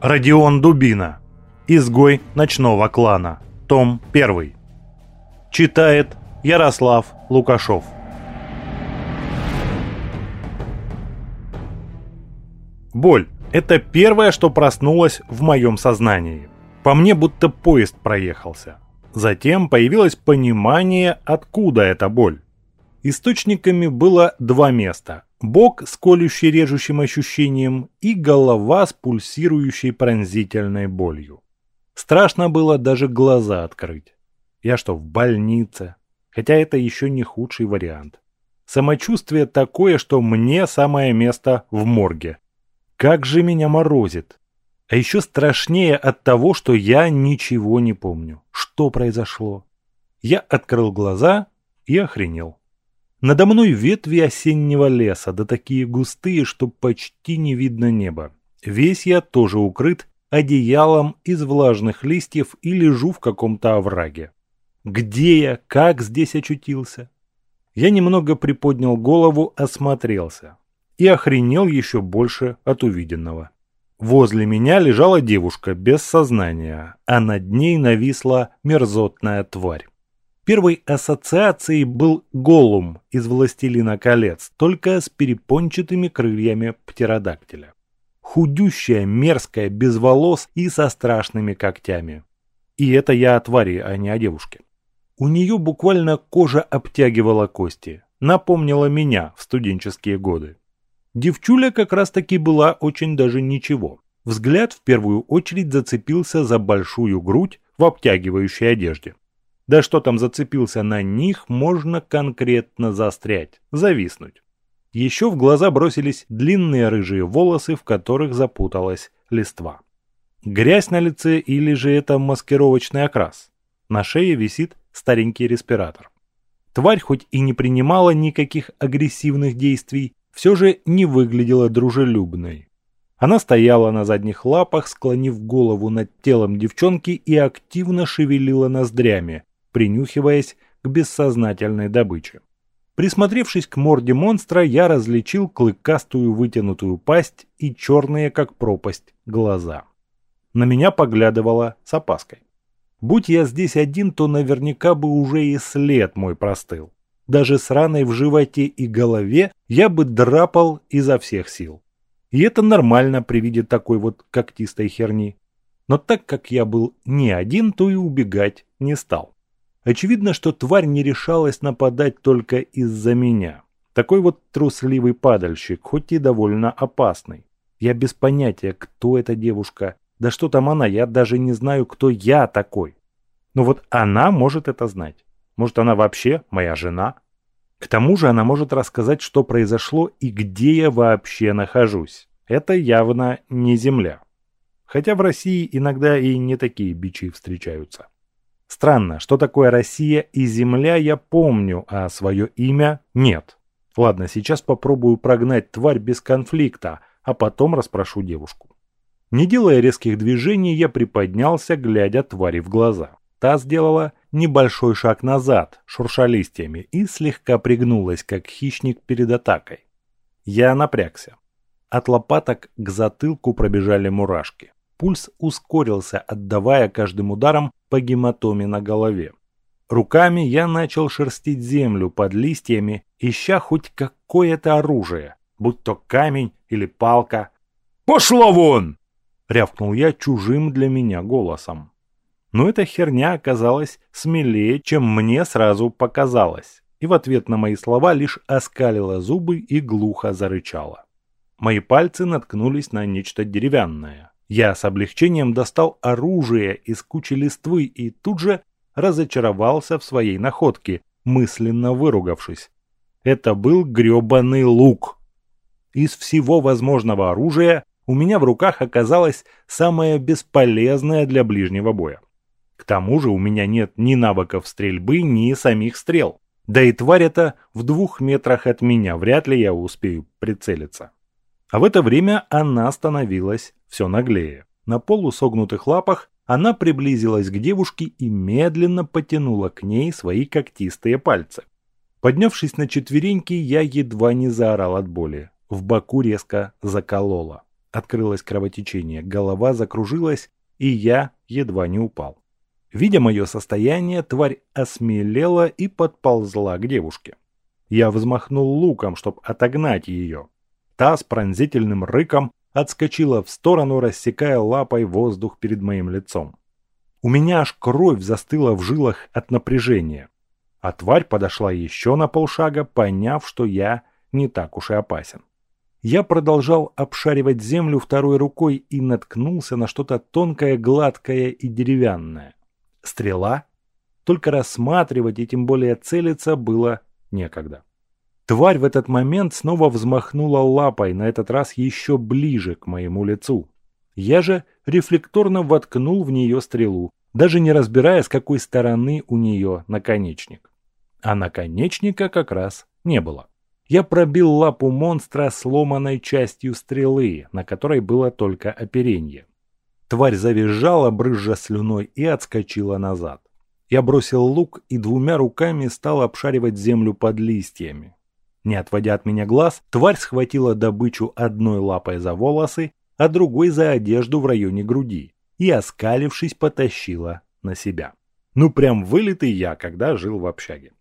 Родион Дубина. Изгой ночного клана. Том 1. Читает Ярослав Лукашов. Боль – это первое, что проснулось в моем сознании. По мне будто поезд проехался. Затем появилось понимание, откуда эта боль. Источниками было два места. Бок с колющей режущим ощущением и голова с пульсирующей пронзительной болью. Страшно было даже глаза открыть. Я что, в больнице? Хотя это еще не худший вариант. Самочувствие такое, что мне самое место в морге. Как же меня морозит. А еще страшнее от того, что я ничего не помню. Что произошло? Я открыл глаза и охренел. Надо мной ветви осеннего леса, да такие густые, что почти не видно неба. Весь я тоже укрыт одеялом из влажных листьев и лежу в каком-то овраге. Где я, как здесь очутился? Я немного приподнял голову, осмотрелся и охренел еще больше от увиденного. Возле меня лежала девушка без сознания, а над ней нависла мерзотная тварь. Первой ассоциацией был Голум из «Властелина колец», только с перепончатыми крыльями птеродактиля. Худющая, мерзкая, без волос и со страшными когтями. И это я о твари, а не о девушке. У нее буквально кожа обтягивала кости. Напомнила меня в студенческие годы. Девчуля как раз таки была очень даже ничего. Взгляд в первую очередь зацепился за большую грудь в обтягивающей одежде. Да что там зацепился на них, можно конкретно застрять, зависнуть. Еще в глаза бросились длинные рыжие волосы, в которых запуталась листва. Грязь на лице или же это маскировочный окрас? На шее висит старенький респиратор. Тварь хоть и не принимала никаких агрессивных действий, все же не выглядела дружелюбной. Она стояла на задних лапах, склонив голову над телом девчонки и активно шевелила ноздрями, принюхиваясь к бессознательной добыче. Присмотревшись к морде монстра, я различил клыкастую вытянутую пасть и черные, как пропасть, глаза. На меня поглядывала с опаской. Будь я здесь один, то наверняка бы уже и след мой простыл. Даже с раной в животе и голове я бы драпал изо всех сил. И это нормально при виде такой вот когтистой херни. Но так как я был не один, то и убегать не стал. Очевидно, что тварь не решалась нападать только из-за меня. Такой вот трусливый падальщик, хоть и довольно опасный. Я без понятия, кто эта девушка. Да что там она, я даже не знаю, кто я такой. Но вот она может это знать. Может, она вообще моя жена? К тому же она может рассказать, что произошло и где я вообще нахожусь. Это явно не Земля. Хотя в России иногда и не такие бичи встречаются. Странно, что такое Россия и Земля я помню, а свое имя нет. Ладно, сейчас попробую прогнать тварь без конфликта, а потом расспрошу девушку. Не делая резких движений, я приподнялся, глядя твари в глаза. Та сделала небольшой шаг назад, шурша листьями, и слегка пригнулась, как хищник перед атакой. Я напрягся. От лопаток к затылку пробежали мурашки. Пульс ускорился, отдавая каждым ударом по гематоме на голове. Руками я начал шерстить землю под листьями, ища хоть какое-то оружие, будь то камень или палка. «Пошло вон!» — рявкнул я чужим для меня голосом. Но эта херня оказалась смелее, чем мне сразу показалось, и в ответ на мои слова лишь оскалила зубы и глухо зарычала. Мои пальцы наткнулись на нечто деревянное. Я с облегчением достал оружие из кучи листвы и тут же разочаровался в своей находке, мысленно выругавшись. Это был грёбаный лук. Из всего возможного оружия у меня в руках оказалось самое бесполезное для ближнего боя. К тому же у меня нет ни навыков стрельбы, ни самих стрел. Да и тварь эта в двух метрах от меня, вряд ли я успею прицелиться. А в это время она становилась все наглее. На полусогнутых лапах она приблизилась к девушке и медленно потянула к ней свои когтистые пальцы. Поднявшись на четвереньки, я едва не заорал от боли. В боку резко заколола. открылось кровотечение, голова закружилась, и я едва не упал. Видя мое состояние, тварь осмелела и подползла к девушке. Я взмахнул луком, чтобы отогнать ее. Та с пронзительным рыком отскочила в сторону, рассекая лапой воздух перед моим лицом. У меня аж кровь застыла в жилах от напряжения. А тварь подошла еще на полшага, поняв, что я не так уж и опасен. Я продолжал обшаривать землю второй рукой и наткнулся на что-то тонкое, гладкое и деревянное. Стрела? Только рассматривать и тем более целиться было некогда. Тварь в этот момент снова взмахнула лапой, на этот раз еще ближе к моему лицу. Я же рефлекторно воткнул в нее стрелу, даже не разбирая, с какой стороны у нее наконечник. А наконечника как раз не было. Я пробил лапу монстра сломанной частью стрелы, на которой было только оперенье. Тварь завизжала, брызжа слюной, и отскочила назад. Я бросил лук и двумя руками стал обшаривать землю под листьями. Не отводя от меня глаз, тварь схватила добычу одной лапой за волосы, а другой за одежду в районе груди и, оскалившись, потащила на себя. Ну прям вылитый я, когда жил в общаге.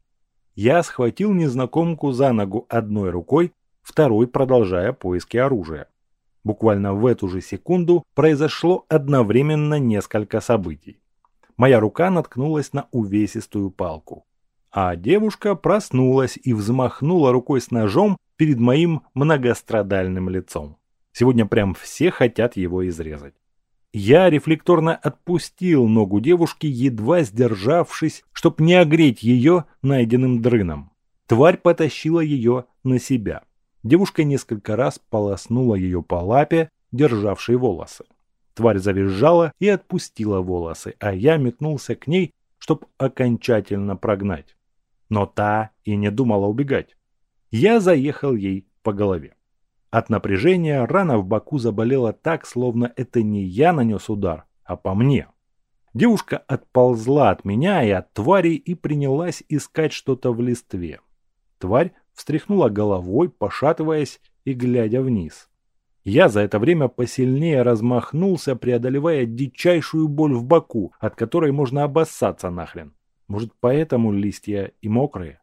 Я схватил незнакомку за ногу одной рукой, второй продолжая поиски оружия. Буквально в эту же секунду произошло одновременно несколько событий. Моя рука наткнулась на увесистую палку. А девушка проснулась и взмахнула рукой с ножом перед моим многострадальным лицом. Сегодня прям все хотят его изрезать. Я рефлекторно отпустил ногу девушки, едва сдержавшись, чтоб не огреть ее найденным дрыном. Тварь потащила ее на себя. Девушка несколько раз полоснула ее по лапе, державшей волосы. Тварь завизжала и отпустила волосы, а я метнулся к ней, чтобы окончательно прогнать. Но та и не думала убегать. Я заехал ей по голове. От напряжения рана в боку заболела так, словно это не я нанес удар, а по мне. Девушка отползла от меня и от твари и принялась искать что-то в листве. Тварь встряхнула головой, пошатываясь и глядя вниз. Я за это время посильнее размахнулся, преодолевая дичайшую боль в боку, от которой можно обоссаться нахрен. Может, поэтому листья и мокрые?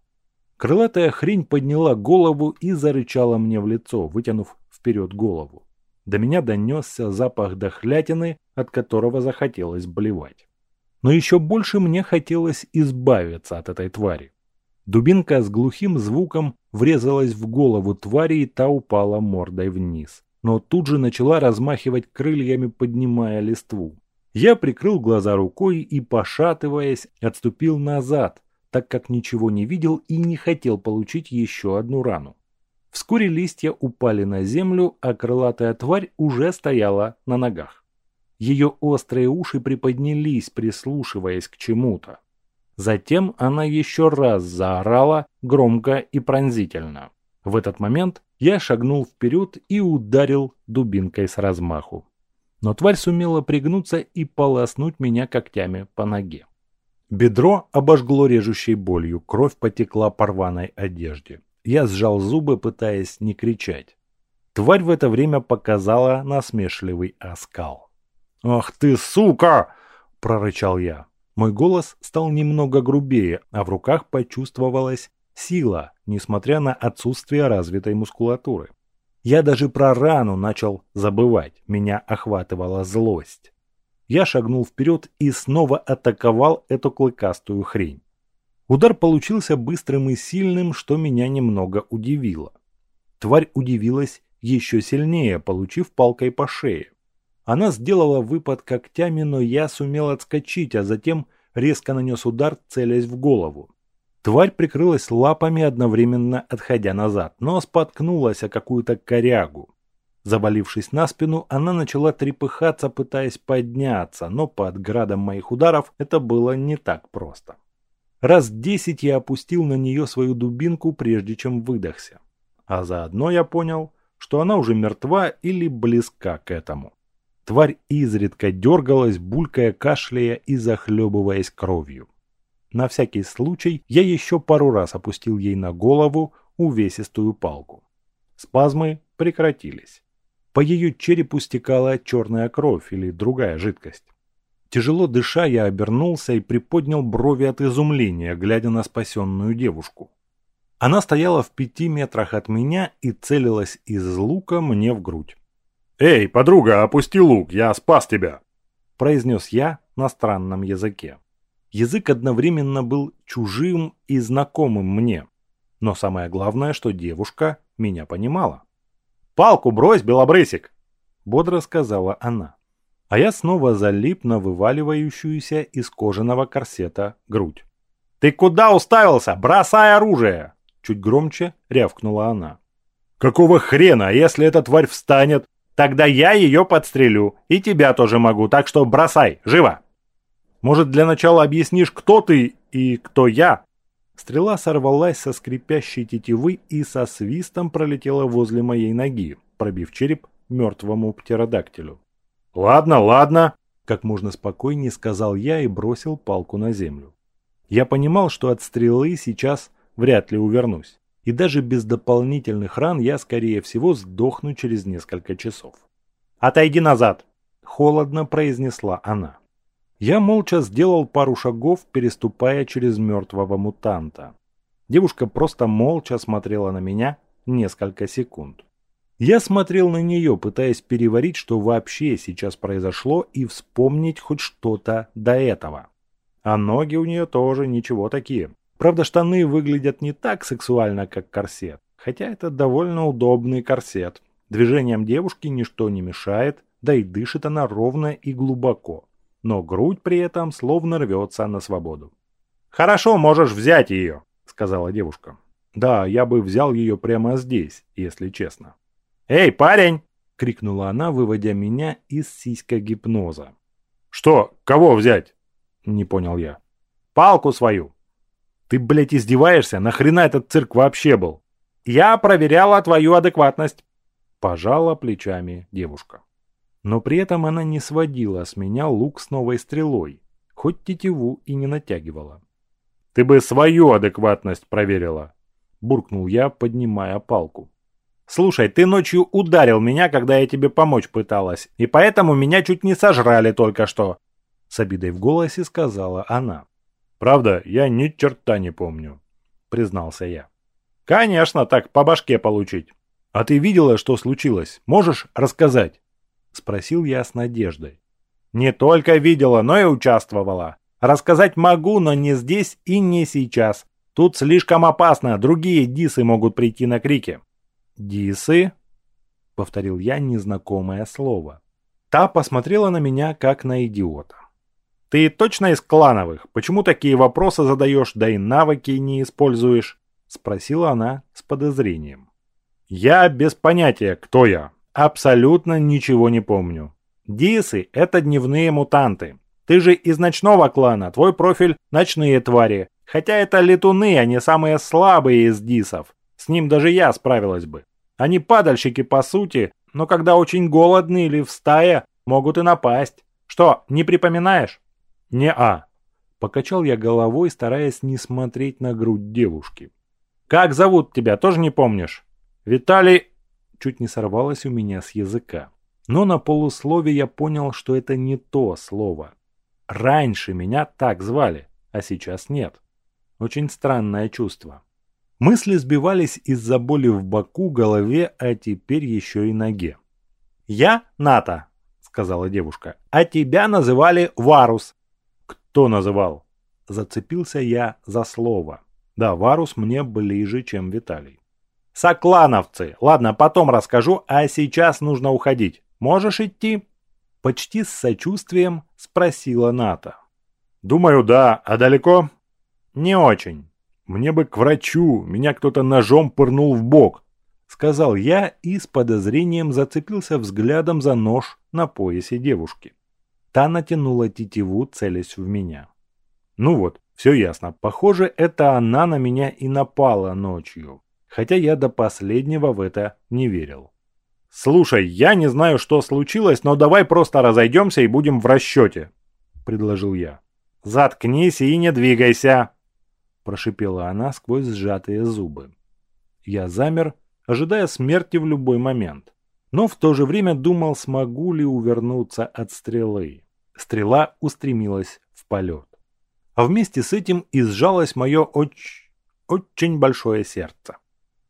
Крылатая хрень подняла голову и зарычала мне в лицо, вытянув вперед голову. До меня донесся запах дохлятины, от которого захотелось блевать. Но еще больше мне хотелось избавиться от этой твари. Дубинка с глухим звуком врезалась в голову твари, и та упала мордой вниз. Но тут же начала размахивать крыльями, поднимая листву. Я прикрыл глаза рукой и, пошатываясь, отступил назад, так как ничего не видел и не хотел получить еще одну рану. Вскоре листья упали на землю, а крылатая тварь уже стояла на ногах. Ее острые уши приподнялись, прислушиваясь к чему-то. Затем она еще раз заорала громко и пронзительно. В этот момент я шагнул вперед и ударил дубинкой с размаху. Но тварь сумела пригнуться и полоснуть меня когтями по ноге. Бедро обожгло режущей болью, кровь потекла по рваной одежде. Я сжал зубы, пытаясь не кричать. Тварь в это время показала насмешливый оскал. «Ах ты, сука!» – прорычал я. Мой голос стал немного грубее, а в руках почувствовалась сила, несмотря на отсутствие развитой мускулатуры. Я даже про рану начал забывать, меня охватывала злость. Я шагнул вперед и снова атаковал эту клыкастую хрень. Удар получился быстрым и сильным, что меня немного удивило. Тварь удивилась еще сильнее, получив палкой по шее. Она сделала выпад когтями, но я сумел отскочить, а затем резко нанес удар, целясь в голову. Тварь прикрылась лапами, одновременно отходя назад, но споткнулась о какую-то корягу. Завалившись на спину, она начала трепыхаться, пытаясь подняться, но под градом моих ударов это было не так просто. Раз десять я опустил на нее свою дубинку, прежде чем выдохся. А заодно я понял, что она уже мертва или близка к этому. Тварь изредка дергалась, булькая, кашляя и захлебываясь кровью. На всякий случай я еще пару раз опустил ей на голову увесистую палку. Спазмы прекратились. По ее черепу стекала черная кровь или другая жидкость. Тяжело дыша, я обернулся и приподнял брови от изумления, глядя на спасенную девушку. Она стояла в пяти метрах от меня и целилась из лука мне в грудь. «Эй, подруга, опусти лук, я спас тебя!» – произнес я на странном языке. Язык одновременно был чужим и знакомым мне. Но самое главное, что девушка меня понимала. «Палку брось, белобрысик!» – бодро сказала она. А я снова залип на вываливающуюся из кожаного корсета грудь. «Ты куда уставился? Бросай оружие!» Чуть громче рявкнула она. «Какого хрена, если эта тварь встанет? Тогда я ее подстрелю, и тебя тоже могу, так что бросай, живо!» «Может, для начала объяснишь, кто ты и кто я?» Стрела сорвалась со скрипящей тетивы и со свистом пролетела возле моей ноги, пробив череп мертвому птеродактилю. «Ладно, ладно», – как можно спокойнее сказал я и бросил палку на землю. Я понимал, что от стрелы сейчас вряд ли увернусь. И даже без дополнительных ран я, скорее всего, сдохну через несколько часов. «Отойди назад!» – холодно произнесла она. Я молча сделал пару шагов, переступая через мертвого мутанта. Девушка просто молча смотрела на меня несколько секунд. Я смотрел на нее, пытаясь переварить, что вообще сейчас произошло, и вспомнить хоть что-то до этого. А ноги у нее тоже ничего такие. Правда, штаны выглядят не так сексуально, как корсет. Хотя это довольно удобный корсет. Движением девушки ничто не мешает, да и дышит она ровно и глубоко. Но грудь при этом словно рвется на свободу. «Хорошо, можешь взять ее», — сказала девушка. «Да, я бы взял ее прямо здесь, если честно». «Эй, парень!» — крикнула она, выводя меня из сиська-гипноза. «Что? Кого взять?» — не понял я. «Палку свою!» Ты, блядь, издеваешься? Нахрена этот цирк вообще был? Я проверяла твою адекватность. Пожала плечами девушка. Но при этом она не сводила с меня лук с новой стрелой, хоть тетиву и не натягивала. «Ты бы свою адекватность проверила», – буркнул я, поднимая палку. «Слушай, ты ночью ударил меня, когда я тебе помочь пыталась, и поэтому меня чуть не сожрали только что», – с обидой в голосе сказала она. Правда, я ни черта не помню, признался я. Конечно, так по башке получить. А ты видела, что случилось? Можешь рассказать? Спросил я с надеждой. Не только видела, но и участвовала. Рассказать могу, но не здесь и не сейчас. Тут слишком опасно, другие дисы могут прийти на крики. Дисы? Повторил я незнакомое слово. Та посмотрела на меня, как на идиота. Ты точно из клановых? Почему такие вопросы задаешь, да и навыки не используешь?» Спросила она с подозрением. «Я без понятия, кто я. Абсолютно ничего не помню. Дисы – это дневные мутанты. Ты же из ночного клана, твой профиль – ночные твари. Хотя это летуны, они самые слабые из дисов. С ним даже я справилась бы. Они падальщики по сути, но когда очень голодны или в стае, могут и напасть. Что, не припоминаешь? «Не-а», – покачал я головой, стараясь не смотреть на грудь девушки. «Как зовут тебя, тоже не помнишь?» «Виталий...» Чуть не сорвалось у меня с языка. Но на полуслове я понял, что это не то слово. Раньше меня так звали, а сейчас нет. Очень странное чувство. Мысли сбивались из-за боли в боку, голове, а теперь еще и ноге. «Я Ната», — сказала девушка, — «а тебя называли Варус. Кто называл? Зацепился я за слово. Да, Варус мне ближе, чем Виталий. Соклановцы. Ладно, потом расскажу, а сейчас нужно уходить. Можешь идти? Почти с сочувствием спросила Ната. Думаю, да. А далеко? Не очень. Мне бы к врачу. Меня кто-то ножом пырнул в бок. Сказал я и с подозрением зацепился взглядом за нож на поясе девушки. Та натянула тетиву, целясь в меня. Ну вот, все ясно. Похоже, это она на меня и напала ночью. Хотя я до последнего в это не верил. «Слушай, я не знаю, что случилось, но давай просто разойдемся и будем в расчете», — предложил я. «Заткнись и не двигайся», — прошипела она сквозь сжатые зубы. Я замер, ожидая смерти в любой момент. но в то же время думал, смогу ли увернуться от стрелы. Стрела устремилась в полет. А вместе с этим и сжалось мое очень, очень большое сердце.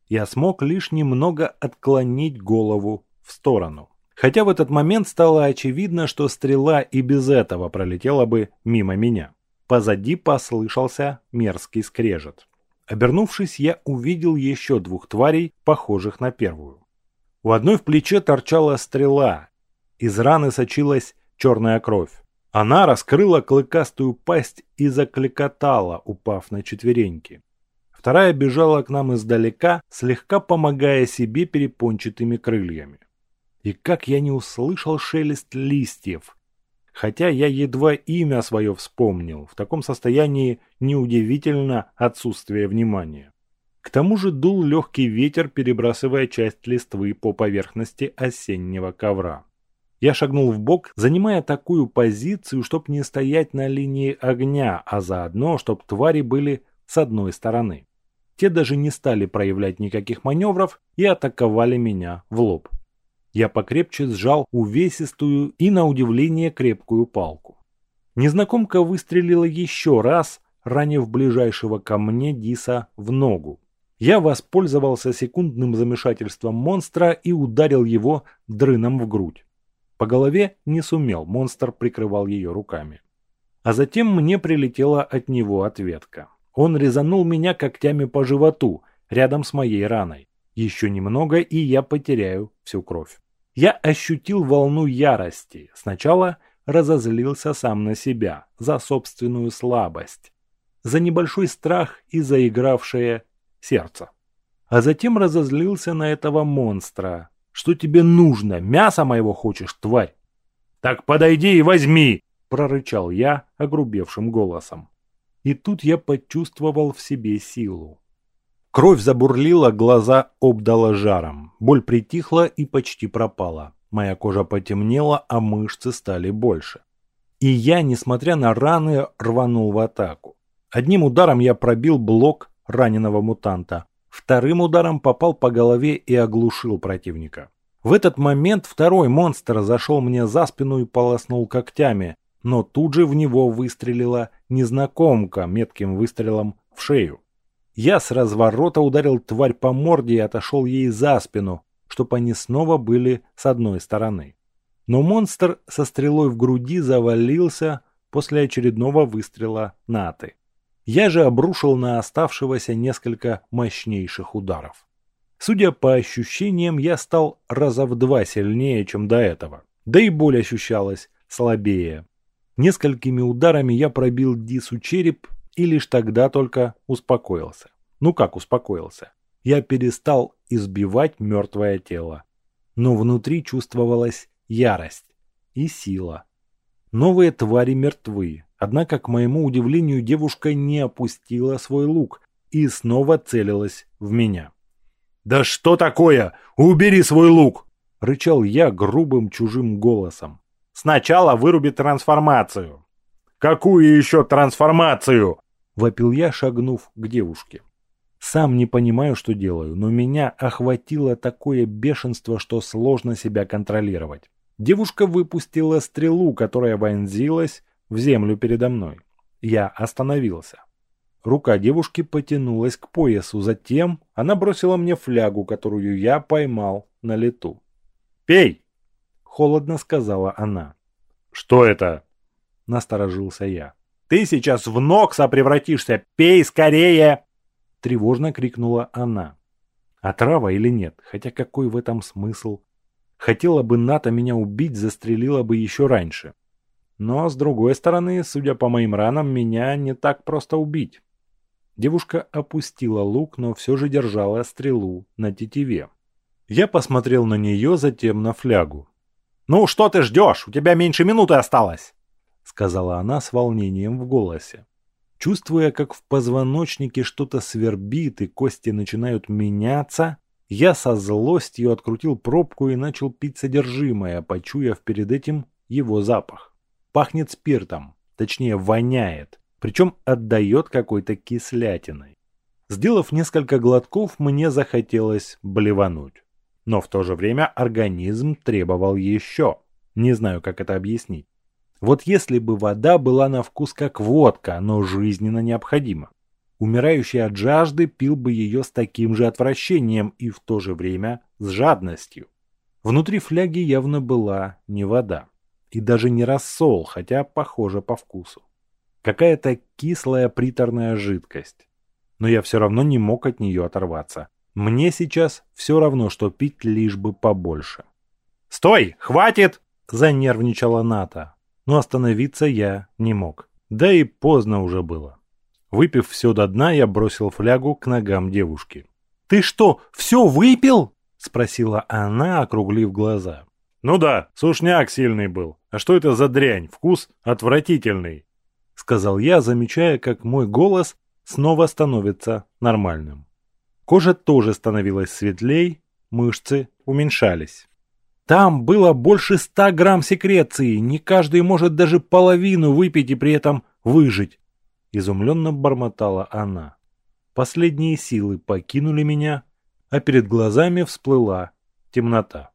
Я смог лишь немного отклонить голову в сторону. Хотя в этот момент стало очевидно, что стрела и без этого пролетела бы мимо меня. Позади послышался мерзкий скрежет. Обернувшись, я увидел еще двух тварей, похожих на первую. У одной в плече торчала стрела. Из раны сочилась черная кровь. Она раскрыла клыкастую пасть и закликотала, упав на четвереньки. Вторая бежала к нам издалека, слегка помогая себе перепончатыми крыльями. И как я не услышал шелест листьев, хотя я едва имя свое вспомнил, в таком состоянии неудивительно отсутствие внимания. К тому же дул легкий ветер, перебрасывая часть листвы по поверхности осеннего ковра. Я шагнул в бок, занимая такую позицию, чтобы не стоять на линии огня, а заодно, чтобы твари были с одной стороны. Те даже не стали проявлять никаких маневров и атаковали меня в лоб. Я покрепче сжал увесистую и, на удивление, крепкую палку. Незнакомка выстрелила еще раз, ранив ближайшего ко мне Диса в ногу. Я воспользовался секундным замешательством монстра и ударил его дрыном в грудь. По голове не сумел, монстр прикрывал ее руками. А затем мне прилетела от него ответка. Он резанул меня когтями по животу, рядом с моей раной. Еще немного, и я потеряю всю кровь я ощутил волну ярости. Сначала разозлился сам на себя, за собственную слабость, за небольшой страх и заигравшее сердце. А затем разозлился на этого монстра. Что тебе нужно? Мясо моего хочешь, тварь? Так подойди и возьми, прорычал я огрубевшим голосом. И тут я почувствовал в себе силу. Кровь забурлила, глаза обдала жаром. Боль притихла и почти пропала. Моя кожа потемнела, а мышцы стали больше. И я, несмотря на раны, рванул в атаку. Одним ударом я пробил блок раненого мутанта. Вторым ударом попал по голове и оглушил противника. В этот момент второй монстр зашел мне за спину и полоснул когтями, но тут же в него выстрелила незнакомка метким выстрелом в шею. Я с разворота ударил тварь по морде и отошел ей за спину, чтобы они снова были с одной стороны. Но монстр со стрелой в груди завалился после очередного выстрела Наты. Я же обрушил на оставшегося несколько мощнейших ударов. Судя по ощущениям, я стал раза в два сильнее, чем до этого. Да и боль ощущалась слабее. Несколькими ударами я пробил Дису череп и лишь тогда только успокоился. Ну как успокоился? Я перестал избивать мертвое тело. Но внутри чувствовалась ярость и сила. Новые твари мертвы, однако, к моему удивлению, девушка не опустила свой лук и снова целилась в меня. «Да что такое? Убери свой лук!» — рычал я грубым чужим голосом. «Сначала выруби трансформацию!» «Какую еще трансформацию?» — вопил я, шагнув к девушке. Сам не понимаю, что делаю, но меня охватило такое бешенство, что сложно себя контролировать. Девушка выпустила стрелу, которая вонзилась в землю передо мной. Я остановился. Рука девушки потянулась к поясу, затем она бросила мне флягу, которую я поймал на лету. «Пей!» – холодно сказала она. «Что это?» – насторожился я. Ты сейчас в Нокса превратишься! Пей скорее!» Тревожно крикнула она. Отрава или нет? Хотя какой в этом смысл? Хотела бы Ната меня убить, застрелила бы еще раньше. Но, с другой стороны, судя по моим ранам, меня не так просто убить. Девушка опустила лук, но все же держала стрелу на тетиве. Я посмотрел на нее, затем на флягу. «Ну, что ты ждешь? У тебя меньше минуты осталось!» сказала она с волнением в голосе. Чувствуя, как в позвоночнике что-то свербит и кости начинают меняться, я со злостью открутил пробку и начал пить содержимое, почуяв перед этим его запах. Пахнет спиртом, точнее воняет, причем отдает какой-то кислятиной. Сделав несколько глотков, мне захотелось блевануть. Но в то же время организм требовал еще. Не знаю, как это объяснить. Вот если бы вода была на вкус как водка, но жизненно необходима. Умирающий от жажды пил бы ее с таким же отвращением и в то же время с жадностью. Внутри фляги явно была не вода. И даже не рассол, хотя похоже по вкусу. Какая-то кислая приторная жидкость. Но я все равно не мог от нее оторваться. Мне сейчас все равно, что пить лишь бы побольше. «Стой! Хватит!» – занервничала Ната. Но остановиться я не мог. Да и поздно уже было. Выпив все до дна, я бросил флягу к ногам девушки. «Ты что, все выпил?» Спросила она, округлив глаза. «Ну да, сушняк сильный был. А что это за дрянь? Вкус отвратительный!» Сказал я, замечая, как мой голос снова становится нормальным. Кожа тоже становилась светлей, мышцы уменьшались. Там было больше ста грамм секреции, не каждый может даже половину выпить и при этом выжить. Изумленно бормотала она. Последние силы покинули меня, а перед глазами всплыла темнота.